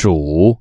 鼠